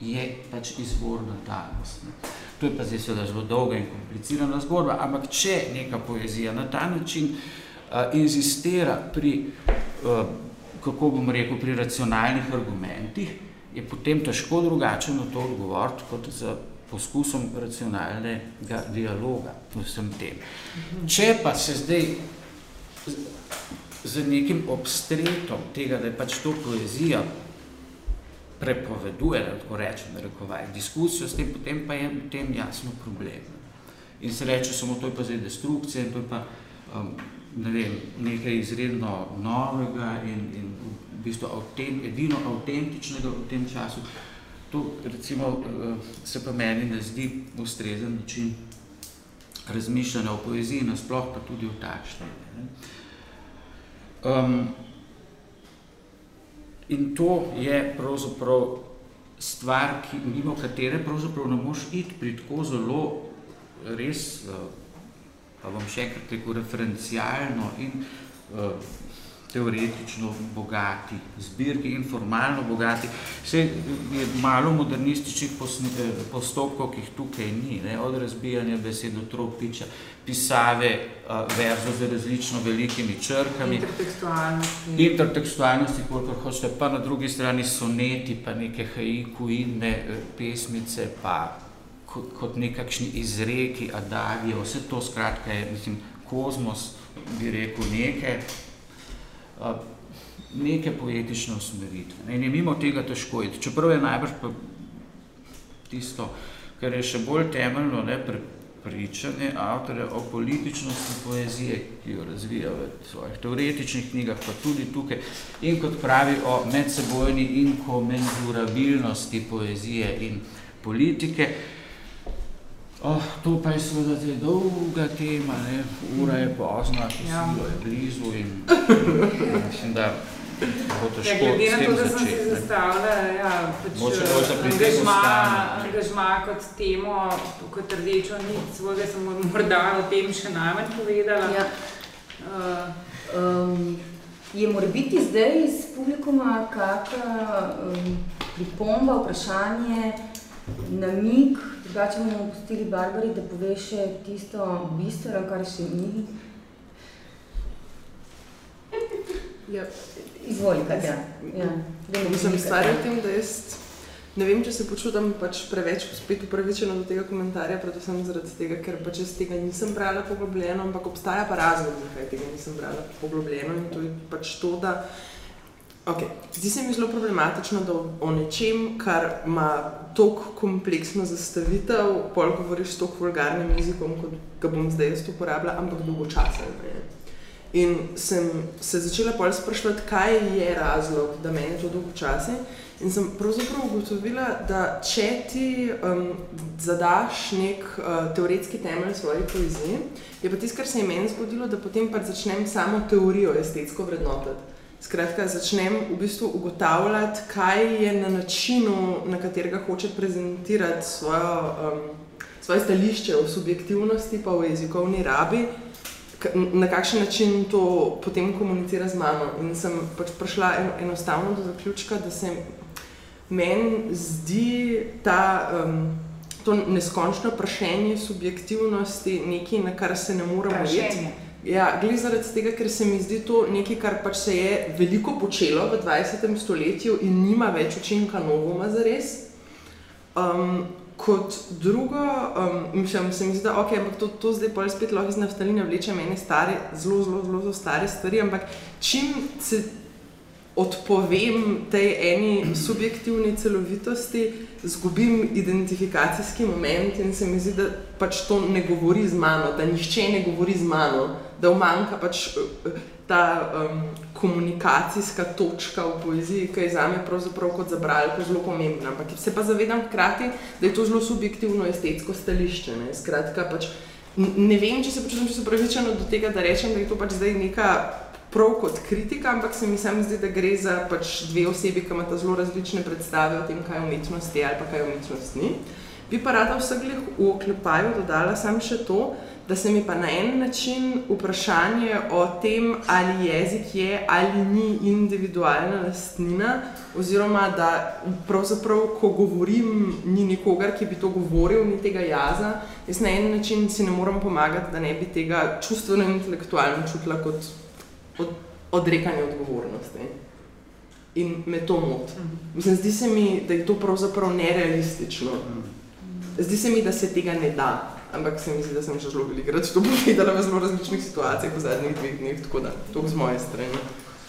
Speaker 2: je pač izvorna danost. Ne. To je pa zdaj seveda zelo dolga in komplicirana zgodba, ampak če neka poezija na ta način uh, inzistira pri uh, kako bom rekel, pri racionalnih argumentih, je potem težko drugače na to odgovoriti, kot z poskusom racionalnega dialoga v vsem tem. Če pa se zdaj z, nekim obstretom tega, da je pač to poezija prepoveduje, da tako rečem, narekovaj, diskusijo s tem, potem pa je v tem jasno problem. In se reče samo, to je pa zdaj destrukcija in to je pa um, ne vem, nekaj izredno novega in, in v bistvu avtent, edino avtentičnega v tem času. To recimo se pa meni ne zdi ustrezen način razmišljanja o poeziji, nasploh pa tudi o takšnem. Um, in to je pravzaprav stvar, ki, mimo katere pravzaprav ne moš iti pri tako zelo res pa bom še enkrat rekel, referencialno in uh, teoretično bogati zbirki in formalno bogati. Vse je malo modernističnih postopkov, ki jih tukaj ni, ne? od razbijanja besedotropiča, pisave uh, verzo z različno velikimi črkami.
Speaker 3: Intertekstualnosti.
Speaker 2: Intertekstualnosti, kolikor hočete, pa na drugi strani soneti, pa neke haikuidne pesmice, pa kot, kot nekakšni izreki, adagijo, vse to skratka je, mislim, kozmos, bi rekel, neke, neke poetične usmeritve. In je mimo tega težko iti. Čeprav je najbrž pa tisto, kar je še bolj temeljno ne, pričanje avtorja o političnosti poezije, ki jo razvija v svojih teoretičnih knjigah, pa tudi tukaj, in kot pravi o medsebojni inkomenzurabilnosti poezije in politike, Oh, to pa je seveda zdaj dolga tema, ne? ura je pozna, ja. je blizu in <laughs> mislim, da bo težko ja,
Speaker 3: glede na to, da sem si zastavila, ja, pač angažma, angažma kot temo, kot rdečo nit, svojega sem morda o tem še najmanj povedala.
Speaker 1: Ja. Uh, um, je mora biti zdaj iz publikuma kakšna um, pripomba, vprašanje, namik, drugače bomo pustili Barbari, da pove še tisto bistveno, kar še ni.
Speaker 5: Ja.
Speaker 1: Izvoli, Katja. Ja.
Speaker 5: Mislim, stvar je v tem, da jaz ne vem, če se počutam pač preveč spet upravičeno do tega komentarja, predvsem zaradi tega, ker pač jaz tega nisem brala poglobljeno, ampak obstaja pa razlog, zakaj tega nisem brala poglobljeno in to je pač to, da Okay. Zdi se mi zelo problematično, da o nečem, kar ima tako kompleksno zastavitev, pol govoriš s tako vulgarnim jezikom, kot ga bom zdaj jaz uporabljala, ampak dolgo časa. In sem se začela pol sprašovati, kaj je razlog, da meni to dolgo časa. In sem pravzaprav ugotovila, da če ti um, zadaš nek uh, teoretski temelj svoje poezije, je pa tisto, kar se je meni zgodilo, da potem pa začnem samo teorijo estetsko vrednotati. Skratka, začnem v bistvu ugotavljati, kaj je na načinu, na katerega hoče prezentirati svojo, um, svoje stališče o subjektivnosti, pa o jezikovni rabi, na kakšen način to potem komunicira z mano. In sem pač prišla enostavno do zaključka, da se meni zdi ta, um, to neskončno prašenje subjektivnosti nekaj, na kar se ne moramo
Speaker 1: ujeti.
Speaker 5: Ja, glede zaradi tega, ker se mi zdi to nekaj, kar pač se je veliko počelo v 20. stoletju in nima več učinka novoma za res. Um, kot drugo, um, mislim, se mi zdi, da okay, to, to zdaj pa spet lahko iz naftalina vleče mene stare, zelo, zelo, zelo, zelo stare stvari, ampak čim se odpovem tej eni subjektivni celovitosti, zgubim identifikacijski moment in se mi zdi, da pač to ne govori z mano, da nihče ne govori z mano, da umanka pač eh, ta um, komunikacijska točka v poeziji, ki je zame pravzaprav kot za bralko zelo pomembna. Ampak se pa zavedam hkrati, da je to zelo subjektivno estetsko stališče. Ne? Skratka, pač, ne vem, če se počutim čisto pravičeno do tega, da rečem, da je to pač zdaj neka prav kot kritika, ampak se mi sam zdi, da gre za pač dve osebi, ki imata zelo različne predstave o tem, kaj umetnost je ali pa kaj umetnost ni. Bi pa rada vseh v oklepaju dodala samo še to, da se mi pa na en način vprašanje o tem, ali jezik je ali ni individualna lastnina, oziroma da pravzaprav, ko govorim, ni nikogar, ki bi to govoril, ni tega jaza, jaz na en način si ne morem pomagati, da ne bi tega čustveno in intelektualno čutila kot od, odrekanje odgovornosti. In me to moti. Mislim, zdi se mi, da je to pravzaprav nerealistično. Zdi se mi, da se tega ne da. Ampak se mi zdi, da sem že zelo velikrat to povedala v zelo različnih situacijah v zadnjih dveh dneh, tako da to z moje strani.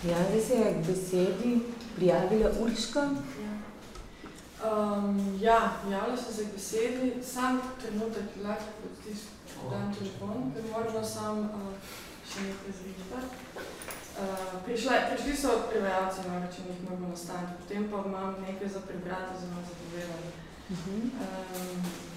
Speaker 1: Ja, zdaj se je k besedi prijavila Urška.
Speaker 6: Ja, um, ja javila se za k besedi. Sam trenutek lahko dam telefon, ker možno sam uh, še nekaj zvišta. Uh, prišli so prevajalci, no, če njih moramo nastaniti, potem pa imam nekaj za prebrati, zelo za povedati. Uh -huh. um,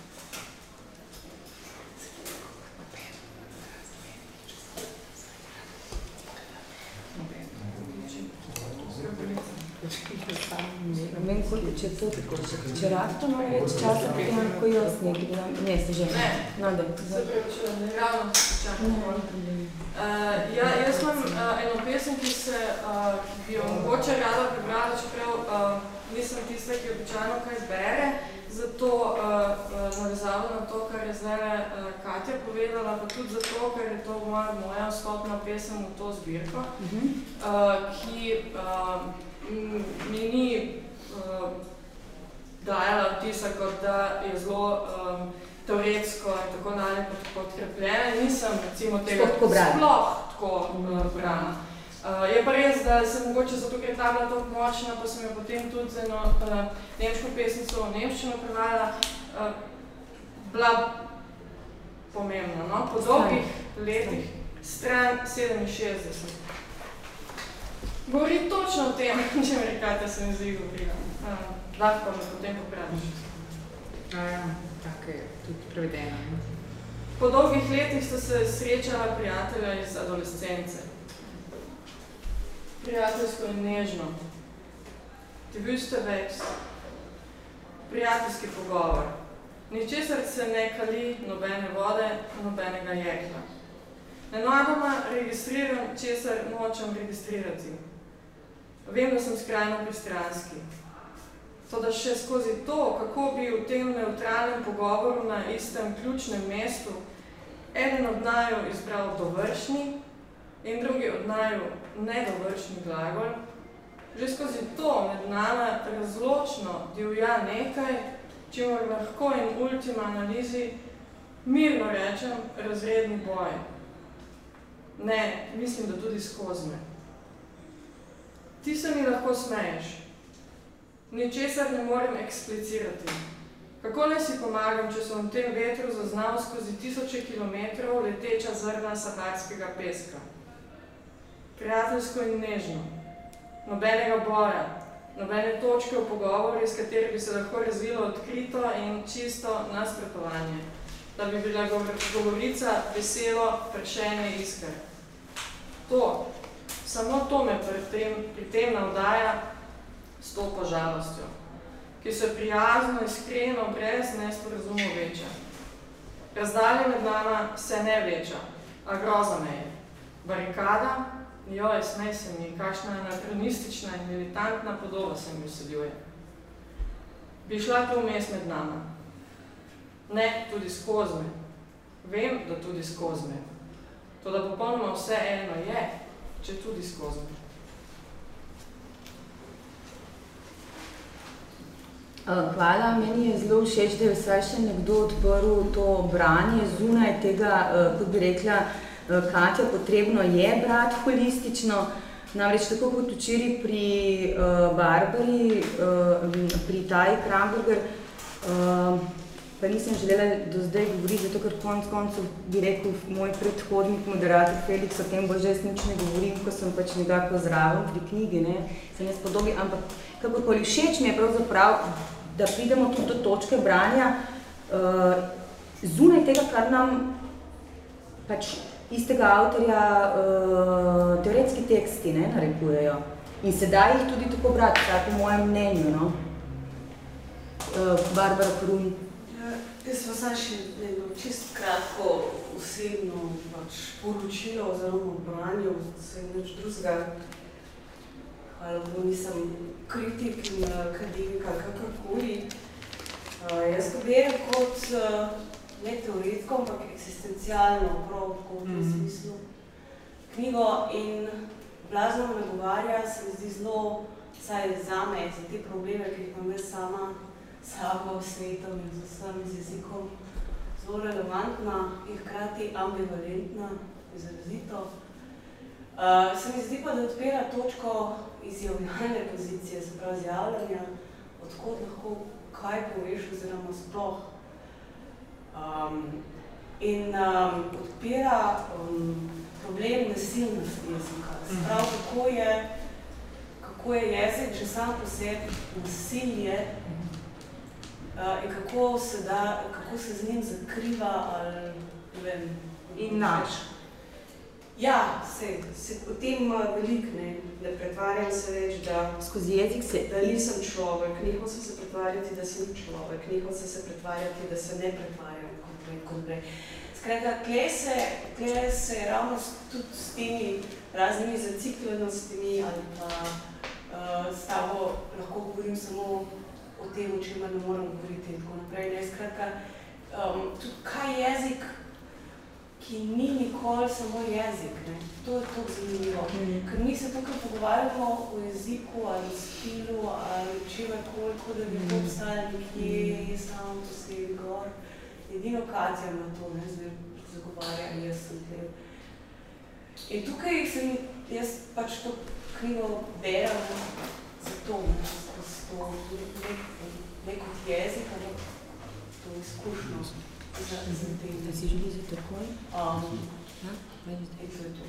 Speaker 1: Ne vem, koliko če to tako, če rahto malo več časa, potem ko jaz nekaj, ne, se že.
Speaker 6: Ne,
Speaker 1: no, da.
Speaker 6: se prevečujem, ne ravno čakam. Uh, ja, jaz imam uh, eno pesem, ki se uh, bi jo mogoče rada prebrala, čeprav uh, nisem tista, ki običajno kaj zbere, zato uh, navezala na to, kar je zdaj uh, Katja povedala, pa tudi zato, ker je to moja, moja vstopna pesem v to zbirko, uh, ki uh, mi ni uh, dajala vtisa, kot da je zelo um, teoretsko in tako dalje podkrepljena. Nisem recimo tega sploh tako uh, brana. Uh, je pa res, da sem mogoče zato, ker je ta bila tako močna, pa sem jo potem tudi z eno uh, nemško pesnico v nemščino prevajala, uh, bila pomembna. No? Po dolgih letih, stran 67. Govori točno o tem, <laughs> če mi rekate, se mi zdi govorila. Uh, lahko me potem popraviš.
Speaker 3: Ja, tako je tudi prevedeno.
Speaker 6: Po dolgih letih sta se srečala prijatelja iz adolescence prijateljsko in nežno. Ti bil ste veks. Prijateljski pogovor. Ničesar se ne kali nobene vode, nobenega jekla. Nenadoma registriram, česar nočem registrirati. Vem, da sem skrajno pristranski. To, da še skozi to, kako bi v tem neutralnem pogovoru na istem ključnem mestu eden od naju izbral dovršni in drugi od naju nedovršni glagol, že skozi to med nama razločno divja nekaj, čemu lahko in ultima analizi mirno rečem razredni boj. Ne, mislim, da tudi skozi me. Ti se mi lahko smeješ. Ničesar ne morem eksplicirati. Kako naj si pomagam, če sem v tem vetru zaznal skozi tisoče kilometrov leteča zrna saharskega peska? prijateljsko in nežno. Nobenega boja, nobene točke v pogovoru, iz katerih bi se lahko razvilo odkrito in čisto nasprotovanje, da bi bila govorica veselo prešenje iskre. To, samo to me pri tem, pri tem navdaja s to požalostjo, ki se prijazno, iskreno, brez nesporazumov veča. Razdalja med nama se ne veča, a groza me je. Barikada, joj, smej se mi, kakšna anakronistična in militantna podoba se mi vseljuje. Bi šla tu vmes med nama. Ne, tudi skozi me. Vem, da tudi skozi me. To, da popolnoma vse eno je, če tudi skozi.
Speaker 1: Eh, hvala. Meni je zelo všeč, da je vsaj še nekdo odprl to branje zunaj tega, eh, kot bi rekla, eh, Katja, potrebno je brati holistično. Namreč tako kot včeraj pri Barbari, pri Taji Kramberger, pa nisem želela do zdaj govoriti, zato ker konc koncev bi rekel moj predhodnik, moderator Felix, o tem bo že jaz nič ne govorim, ko sem pač nekako zraven pri knjigi, ne, se ne spodobi, ampak kakorkoli všeč mi je pravzaprav, da pridemo tudi do točke branja uh, zunaj tega, kar nam pač istega avtorja uh, teoretski teksti ne, narekujejo. In sedaj jih tudi tako brati, vsaj po mojem mnenju. No? Uh, Barbara Krun.
Speaker 7: Ja, jaz pa sem še eno čisto kratko osebno pač, poročilo oziroma branju, se nič drugega ali bo nisem kritik in eh, akademika, kakorkoli. Uh, jaz to berem kot uh, ne teoretko, ampak eksistencialno, prav tako v tem mm -hmm. smislu knjigo in blazno me nagovarja, se mi zdi zelo, saj za me, za te probleme, ki jih imam jaz sama, sabo, svetom in z vsem z jezikom, zelo relevantna in hkrati ambivalentna, izrazito. Uh, se mi zdi pa, da odpira točko izjavljanja pozicije, se pravi izjavljanja, odkot lahko kaj poveš oziroma sploh. Um, in um, odpira um, problem nasilnosti jezika. Se mhm. pravi, kako je, kako je jezik že sam po sebi nasilje in kako se, da, kako se z njim zakriva ali ne vem.
Speaker 1: In nač.
Speaker 7: Ja, se, se o tem veliko ne, ne pretvarjam se več, da,
Speaker 1: Skozi jezik se...
Speaker 7: da nisem človek, nehal sem se pretvarjati, da sem človek, nehal sem se pretvarjati, da se ne pretvarjam kot prej, kot prej. Skratka, tle se, tle se ravno tudi s temi raznimi zacikljenostmi ali pa uh, s tabo lahko govorim samo o tem, o čem ne moram govoriti in tako naprej. Ne? Skratka, um, tudi kaj jezik ki ni nikoli samo jezik. Ne. To je tako zanimivo. Mm. Ker mi se tukaj pogovarjamo o jeziku ali stilu ali čime koliko, da bi to mhm. obstajali nekje, mm. samo to sebi gor. Edino Katja ima to, ne, zdaj zagovarja, jaz sem te. In tukaj sem, jaz pač to knjigo berem zato, ne, skozi to, ne, ne kot jezik, ampak to izkušnjo.
Speaker 1: Da si želi za takoj?
Speaker 7: Um,
Speaker 1: ja,
Speaker 7: to je to.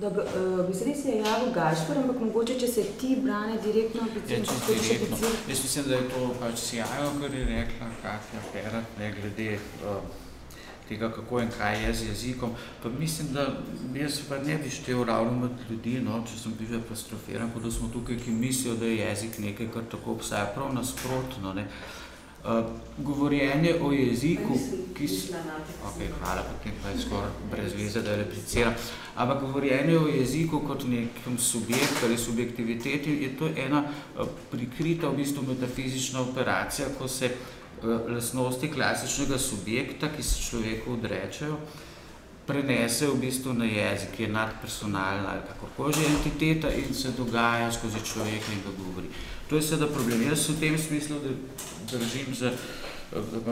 Speaker 1: Dobro, uh, bi se res je javil Gašpor, ampak mogoče, če se ti brane direktno, bi
Speaker 2: ja, če direktno. Jaz mislim, da je to pač sjajo, kar je rekla Katja Perat, ne glede uh, tega, kako in kaj je z jezikom. Pa mislim, da jaz pa ne bi štel ravno med ljudi, no, če sem bil apostrofiran, kot da smo tukaj, ki mislijo, da je jezik nekaj, kar tako obstaja prav nasprotno. Ne. Uh, govorjenje o jeziku, ki se... Okay, hvala, potem pa je skoraj brez veze, da repliciram. Ampak govorjenje o jeziku kot nekem subjektu ali subjektiviteti je to ena uh, prikrita v bistvu metafizična operacija, ko se uh, lasnosti klasičnega subjekta, ki se človeku odrečajo, prenese v bistvu na jezik, je nadpersonalna ali kakorkoli že entiteta in se dogaja skozi človeka in ga govori. To je seveda problem. Jaz v tem smislu, da držim z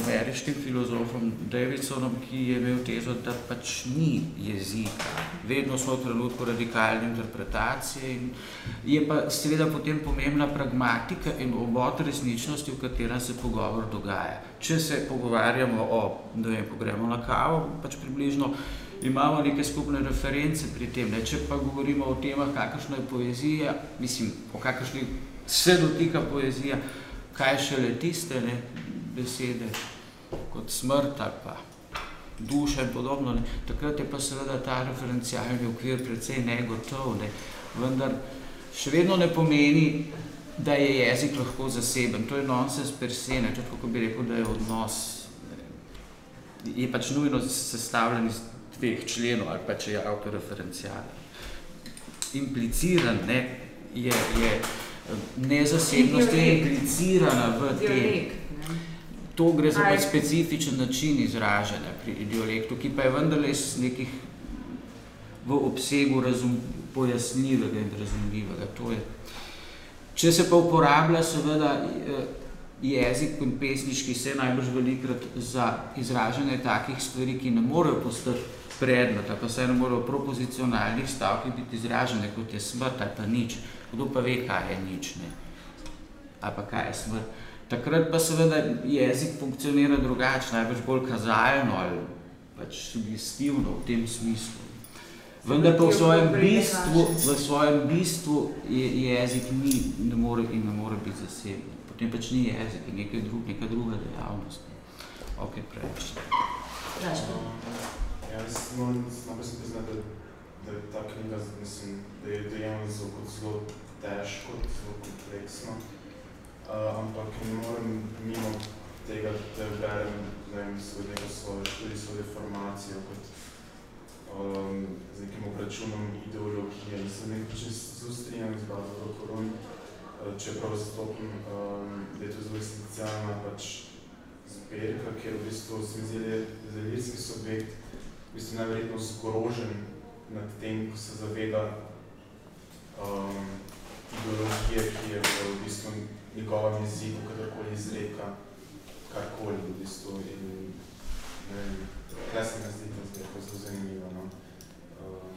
Speaker 2: ameriškim filozofom Davidsonom, ki je imel tezo, da pač ni jezika. Vedno smo v trenutku radikalne interpretacije in je pa seveda potem pomembna pragmatika in obot resničnosti, v katerem se pogovor dogaja. Če se pogovarjamo o, da vem, pogremo na kavo, pač približno imamo neke skupne reference pri tem. Ne? Če pa govorimo o temah, kakršna je poezija, mislim, o kakršni se dotika poezija, kaj šele tiste ne, besede, kot smrt ali pa duša in podobno. Ne. Takrat je pa seveda ta referencialni okvir precej negotov, ne. vendar še vedno ne pomeni, da je jezik lahko zaseben. To je nonsens per se, ne, tako bi rekel, da je odnos je pač nujno sestavljen iz dveh členov ali pa če je avtoreferencijalen. Impliciran ne, je, je nezasebnost je implicirana v tem. To gre za pač specifičen način izražanja pri dialektu, ki pa je vendarle iz nekih v obsegu razum, pojasnljivega in razumljivega. To je. Če se pa uporablja seveda eh, jezik in pesniški se najbolj velikrat za izražanje takih stvari, ki ne morejo postati predmet, pa se ne morejo v propozicionalnih stavkih biti izražene, kot je smrt ali pa nič. Kdo pa ve, kaj je nič, ne? ali pa kaj je smrt. Takrat pa seveda jezik funkcionira drugače, največ bolj kazalno ali pač sugestivno v tem smislu. Vendar pa v svojem bistvu, v svojem bistvu je, jezik ni, ne more in ne more biti zaseben. Potem pač ni jezik, je nekaj drug, neka druga dejavnost. Ok, preveč.
Speaker 8: Ja, jaz moram se priznati, da, da je ta knjiga, mislim, da je dojemljena zelo kot zelo težko, zelo kompleksno, uh, ampak ne morem mimo tega, da berem, ne vem, svoje, svoje, tudi svoje formacijo kot um, z nekim obračunom ideologije. In se nekaj zelo strinjam z Barbaro Koroni, uh, čeprav zastopim, um, da je to zelo esencialna pač zbirka, ker v bistvu se mi zdi, da je subjekt v bistvu najverjetno zgrožen nad tem, ko se zaveda um, ideologije, ki je v bistvu njegovem jeziku, kadarkoli izreka, karkoli v bistvu. In, ne vem, kaj se mi zdi, da je zelo zanimivo. No? Um,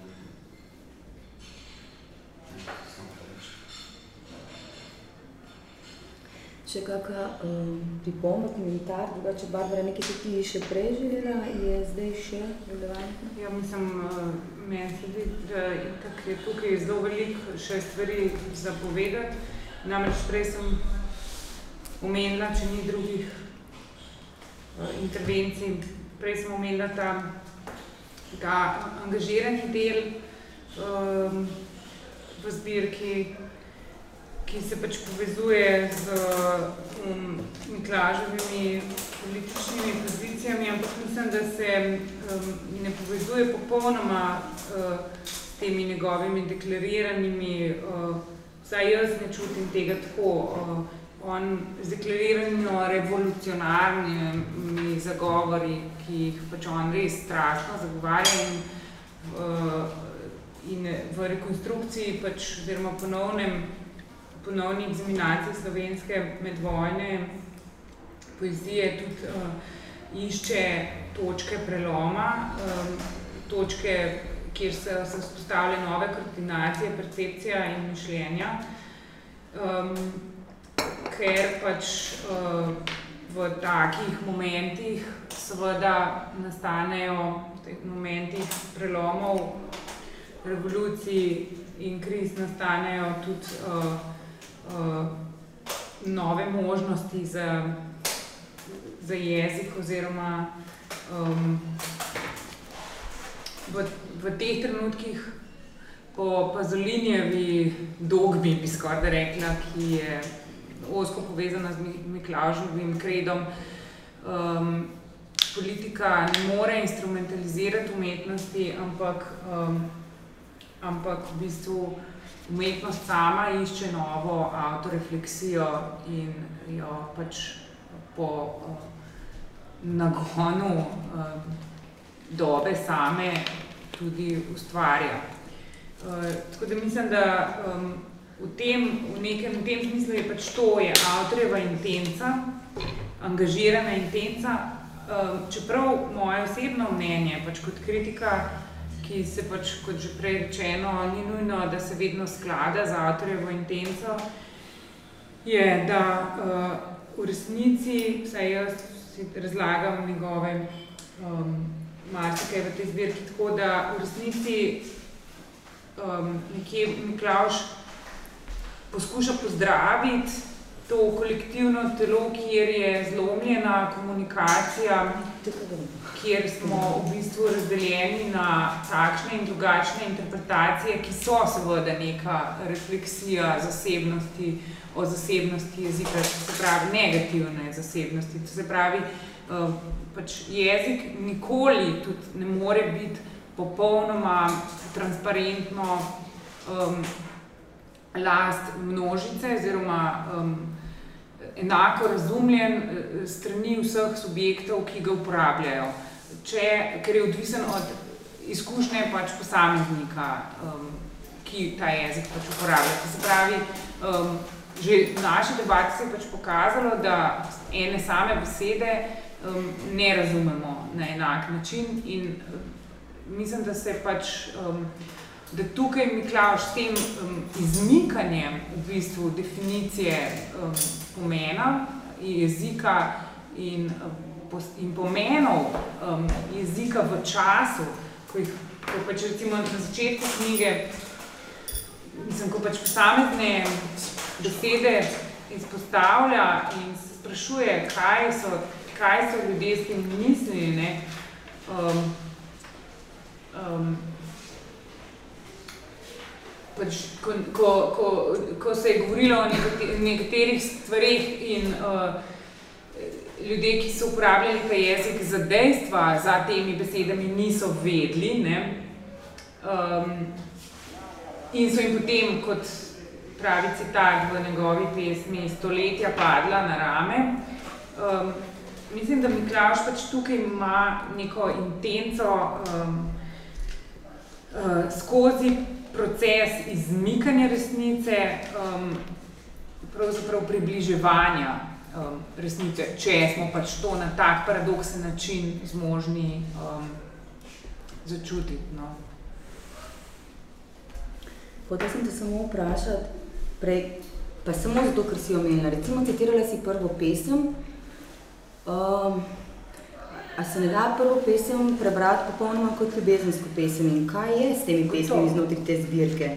Speaker 1: Še kakšna um, pripomba, komentar, drugače Barbara, nekaj si ti še prej želela, je zdaj še relevantno?
Speaker 3: Ja, mislim, uh, meni se zdi, da itak je tukaj zelo veliko še stvari za povedati. Namreč prej sem omenila, če ni drugih uh, intervencij, prej sem omenila ta, ta angažirani del um, v zbirki, ki se pač povezuje z um, Miklaževimi političnimi pozicijami, ampak mislim, da se um, ne povezuje popolnoma uh, s temi njegovimi deklariranimi, uh, vsaj jaz ne čutim tega tako, uh, on z deklariranjo revolucionarnimi zagovori, ki jih pač on res strašno zagovarja in, uh, in v rekonstrukciji pač, oziroma ponovnem ponovni egzaminaciji slovenske medvojne poezije tudi uh, išče točke preloma, um, točke, kjer se, se vzpostavlja nove koordinacije, percepcija in mišljenja, um, ker pač uh, v takih momentih seveda nastanejo v teh momentih prelomov, revolucij in kriz nastanejo tudi uh, uh, nove možnosti za, za jezik oziroma um, v, v teh trenutkih po Pazolinjevi dogmi, bi skoraj rekla, ki je osko povezana z Miklažovim kredom, um, politika ne more instrumentalizirati umetnosti, ampak, um, ampak v bistvu umetnost sama išče novo avtorefleksijo in jo pač po uh, nagonu uh, dobe same tudi ustvarja. Uh, tako da mislim, da um, v tem, v nekem v tem smislu je pač to je avtorjeva intenca, angažirana intenca, um, čeprav moje osebno mnenje, pač kot kritika, ki se pač, kot že prej rečeno, ni nujno, da se vedno sklada z avtorjevo intenco, je, da uh, v resnici, vsaj jaz si razlagam njegove um, marsikaj v tej zbirki, tako da v resnici um, nekje Miklauš poskuša pozdraviti to kolektivno telo, kjer je zlomljena komunikacija, kjer smo v bistvu razdeljeni na takšne in drugačne interpretacije, ki so seveda neka refleksija zasebnosti, o zasebnosti jezika, se pravi negativne zasebnosti. To se pravi, uh, pač jezik nikoli tudi ne more biti popolnoma transparentno um, last množice oziroma um, enako razumljen eh, strani vseh subjektov, ki ga uporabljajo. Če, ker je odvisen od izkušnje pač posameznika, um, ki ta jezik pač uporablja. To se pravi, um, že v naši debati se je pač pokazalo, da ene same besede um, ne razumemo na enak način in mislim, da se pač um, da tukaj Miklaš s tem um, izmikanjem v bistvu definicije um, pomena jezika in, in pomenov um, jezika v času, ko, jih, ko pač recimo na začetku knjige, mislim, ko pač posamezne besede izpostavlja in se sprašuje, kaj so, kaj so ljudje s tem mislili, ne, um, um, pač, ko, ko, ko, ko se je govorilo o nekaterih stvarih in uh, ljudje, ki so uporabljali ta jezik za dejstva, za temi besedami niso vedli, ne? Um, in so jim potem, kot pravi citat v njegovi pesmi, stoletja padla na rame. Um, mislim, da Miklaš pač tukaj ima neko intenco um, uh, skozi proces izmikanja resnice, um, pravzaprav približevanja um, resnice, če smo pač to na tak paradoksen način zmožni um, začutiti. No.
Speaker 1: Hotel sem te samo vprašati, prej, pa samo zato, ker si omenila. Recimo, citirala si prvo pesem, um, A se ne da prvo pesem prebrati popolnoma kot ljubezensko pesem in kaj je s temi pesmimi znotraj te zbirke?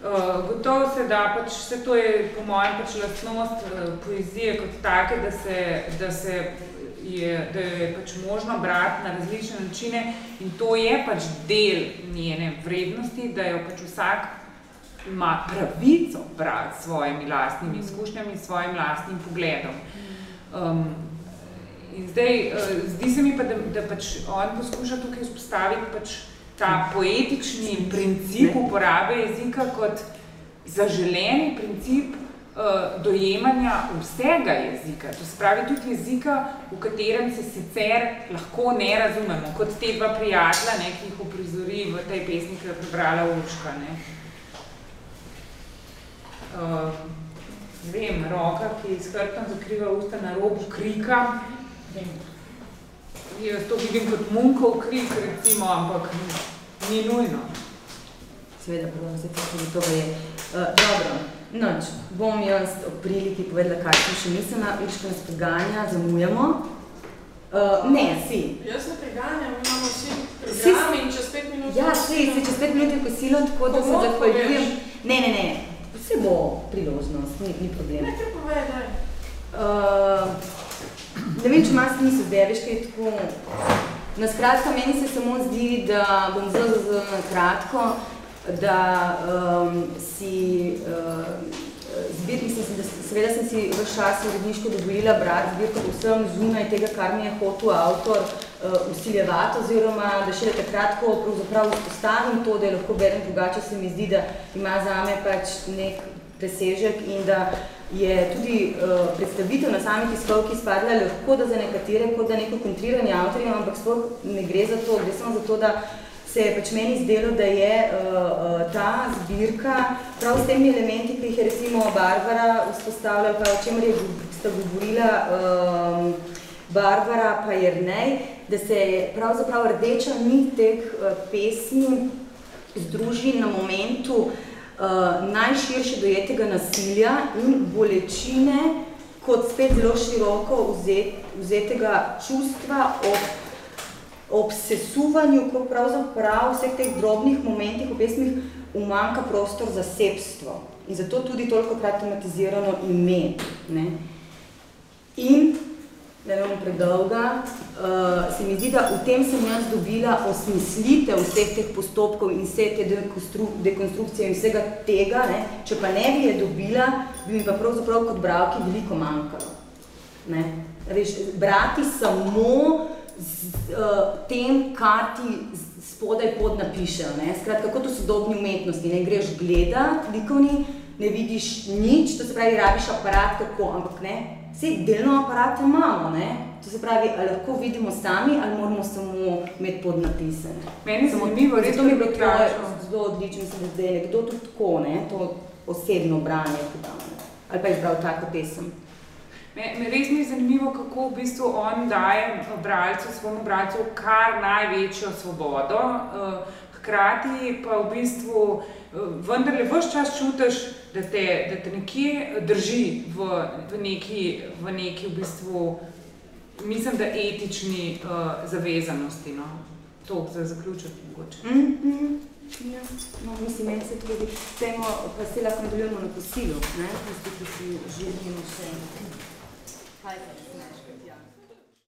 Speaker 3: Uh, gotovo se da, pač vse to je po mojem pač lastnost uh, poezije kot take, da se, da se je, da je pač možno brati na različne načine in to je pač del njene vrednosti, da jo pač vsak ima pravico brati s svojimi lastnimi izkušnjami, s svojim lastnim pogledom. Um, In zdaj, uh, zdi se mi pa, da, da pač on poskuša tukaj vzpostaviti pač ta poetični princip uporabe jezika kot zaželeni princip uh, dojemanja vsega jezika. To se pravi tudi jezika, v katerem se sicer lahko ne razumemo, kot te dva prijatelja, ne, ki jih uprizori v tej pesmi, ki je prebrala Urška. Ne. Uh, vem, roka, ki s hrbtom zakriva usta na robu krika, Jaz to vidim kot munkov krik, recimo, ampak ni nujno.
Speaker 1: Seveda, pa se tudi to je. Uh, dobro, noč, bom jaz o priliki povedala, kaj sem še mislila, Iška nas preganja, zamujamo. Uh, ne, si.
Speaker 6: Jaz ne preganjam, imamo vsi program in čez pet minut...
Speaker 1: Ja, si, si čez pet minut je kosilo, tako da se zahvaljujem. Ne, ne, ne, vse bo priložnost, ni, ni problem.
Speaker 6: Ne, te povej, daj.
Speaker 1: Uh, Ne vem, če smisel, da je veš, kaj je tako. Na skratka, meni se samo zdi, da bom zelo, zelo na kratko, da um, si uh, zbirki, sem, da, seveda sem si v čas uredniško dovolila brati zbirko povsem zunaj tega, kar mi je hotel avtor uh, usiljevati, oziroma da še takrat, ko pravzaprav vzpostavim to, da je lahko berem drugače, se mi zdi, da ima zame pač nek presežek in da je tudi uh, predstavitev na sami tiskovki spadla lahko, da za nekatere, kot da neko kontriranje avtorjem, ampak sploh ne gre za to, gre samo za to, da se je pač meni zdelo, da je uh, uh, ta zbirka prav s temi elementi, ki jih je recimo Barbara vzpostavljala, pa o čemer je sta govorila um, Barbara pa Jernej, da se je pravzaprav rdeča nit teh uh, pesmi združi na momentu uh, uh, najširše dojetega nasilja in bolečine kot spet zelo široko vzet, vzetega čustva ob, ob sesuvanju, ko pravzaprav vseh teh drobnih momentih v pesmih umanka prostor za sebstvo. In zato tudi toliko krat tematizirano ime. Ne? In, da ne bom predolga, uh, se mi zdi, da v tem sem jaz dobila osmislitev vseh teh postopkov in vse te dekonstru dekonstrukcije in vsega tega, ne? če pa ne bi je dobila, bi mi pa pravzaprav kot bravki veliko manjkalo. Ne? Veš, brati samo z uh, tem, kar ti spodaj pod napišejo. Ne? Skratka, kot v sodobni umetnosti, ne greš gledat likovni, ne vidiš nič, to se pravi, rabiš aparat kako, ampak ne, vse delno aparate imamo, ne? To se pravi, ali lahko vidimo sami, ali moramo samo imeti podnapise.
Speaker 3: Meni je zanimivo, res
Speaker 1: to mi je bilo tvoje zelo odlično, se mi zdaj nekdo tudi tako, ne, to osebno branje, ali pa je izbral tako pesem.
Speaker 3: Me, me res mi je zanimivo, kako v bistvu on daje bralcu, svojemu bralcu kar največjo svobodo, uh, hkrati pa v bistvu uh, vendarle vse čas čutiš, da te, da te nekje drži v, v neki, v neki v bistvu, mislim, da etični uh, zavezanosti. No? To za zaključek mogoče.
Speaker 1: Mm -hmm. Ja, no, mislim, meni se tudi, temo, pa se lahko nadaljujemo na kosilu, ne, tisti, ki si želimo še. Hi.